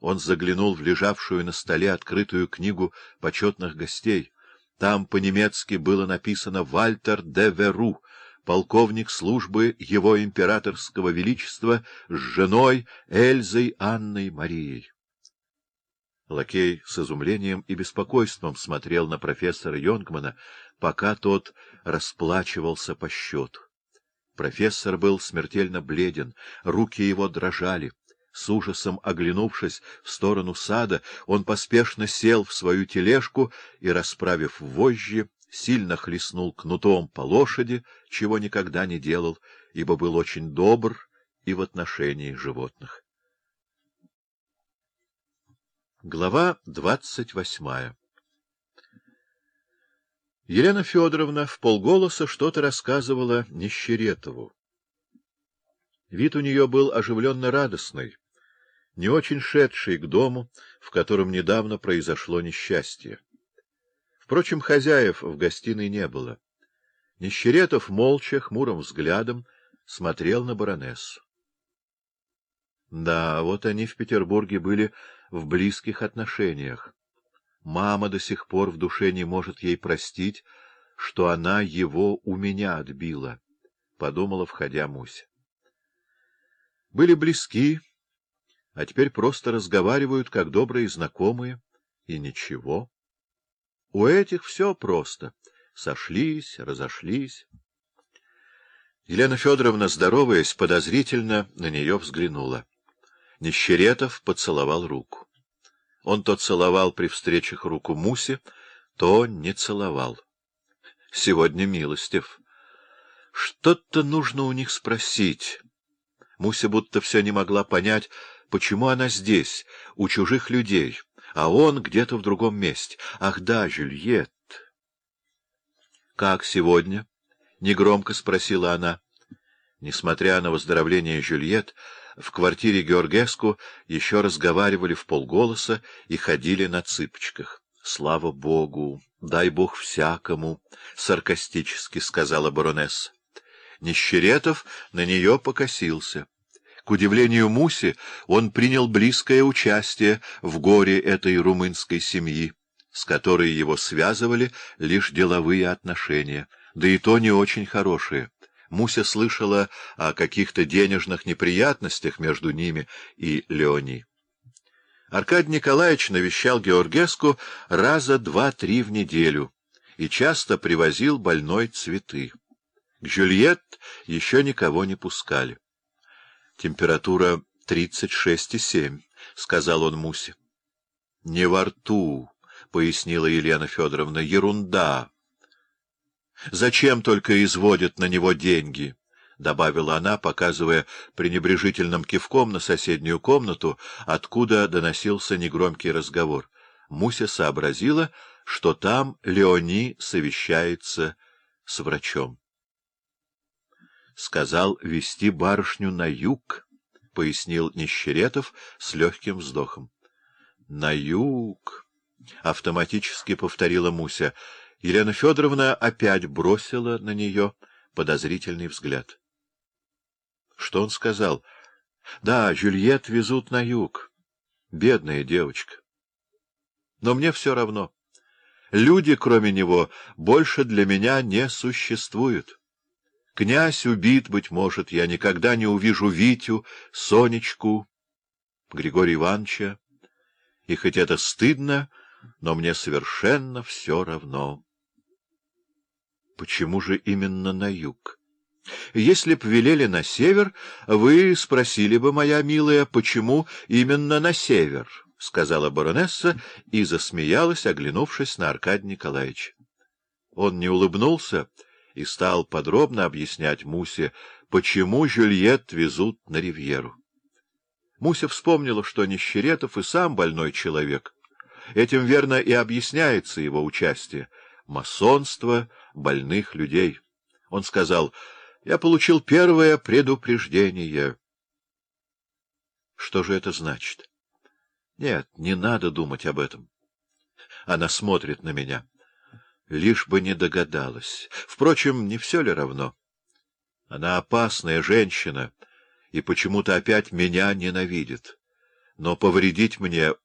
Он заглянул в лежавшую на столе открытую книгу почетных гостей. Там по-немецки было написано «Вальтер де Веру», полковник службы его императорского величества с женой Эльзой Анной Марией. Лакей с изумлением и беспокойством смотрел на профессора Йонгмана, пока тот расплачивался по счету. Профессор был смертельно бледен, руки его дрожали. С ужасом оглянувшись в сторону сада, он поспешно сел в свою тележку и, расправив вожжи, сильно хлестнул кнутом по лошади, чего никогда не делал, ибо был очень добр и в отношении животных. Глава двадцать восьмая Елена Федоровна в полголоса что-то рассказывала Нищеретову. Вид у нее был оживленно радостный, не очень шедший к дому, в котором недавно произошло несчастье. Впрочем, хозяев в гостиной не было. Нищеретов молча, хмурым взглядом смотрел на баронессу. Да, вот они в Петербурге были в близких отношениях. Мама до сих пор в душе не может ей простить, что она его у меня отбила, — подумала, входя Муся. Были близки, а теперь просто разговаривают, как добрые знакомые, и ничего. У этих все просто. Сошлись, разошлись. Елена Федоровна, здороваясь, подозрительно на нее взглянула. Нищеретов поцеловал руку. Он то целовал при встречах руку Муси, то не целовал. Сегодня милостив. Что-то нужно у них спросить. Муся будто все не могла понять, почему она здесь, у чужих людей, а он где-то в другом месте. Ах да, Жюльет! — Как сегодня? — негромко спросила она. Несмотря на выздоровление Жюльет, в квартире Георгеску еще разговаривали в полголоса и ходили на цыпочках. — Слава Богу! Дай Бог всякому! — саркастически сказала баронесса. Нищеретов на нее покосился. К удивлению Муси, он принял близкое участие в горе этой румынской семьи, с которой его связывали лишь деловые отношения, да и то не очень хорошие. Муся слышала о каких-то денежных неприятностях между ними и Леони. Аркадий Николаевич навещал Георгеску раза два-три в неделю и часто привозил больной цветы. К Жюльет еще никого не пускали. Температура тридцать шесть и семь, — сказал он Мусе. — Не во рту, — пояснила Елена Федоровна, — ерунда. — Зачем только изводят на него деньги? — добавила она, показывая пренебрежительным кивком на соседнюю комнату, откуда доносился негромкий разговор. Муся сообразила, что там Леони совещается с врачом. Сказал вести барышню на юг, — пояснил Нищеретов с легким вздохом. — На юг, — автоматически повторила Муся. Елена Федоровна опять бросила на нее подозрительный взгляд. Что он сказал? Да, Жюльет везут на юг. Бедная девочка. Но мне все равно. Люди, кроме него, больше для меня не существуют. Князь убит, быть может, я никогда не увижу Витю, Сонечку, Григория Ивановича. И хоть это стыдно, но мне совершенно все равно. Почему же именно на юг? Если б велели на север, вы спросили бы, моя милая, почему именно на север, — сказала баронесса и засмеялась, оглянувшись на Аркадия Николаевича. Он не улыбнулся и стал подробно объяснять Мусе, почему Жюльет везут на ривьеру. Муся вспомнила, что Нищеретов и сам больной человек. Этим верно и объясняется его участие — масонство больных людей. Он сказал, я получил первое предупреждение. Что же это значит? Нет, не надо думать об этом. Она смотрит на меня. Лишь бы не догадалась. Впрочем, не все ли равно? Она опасная женщина и почему-то опять меня ненавидит. но повредить мне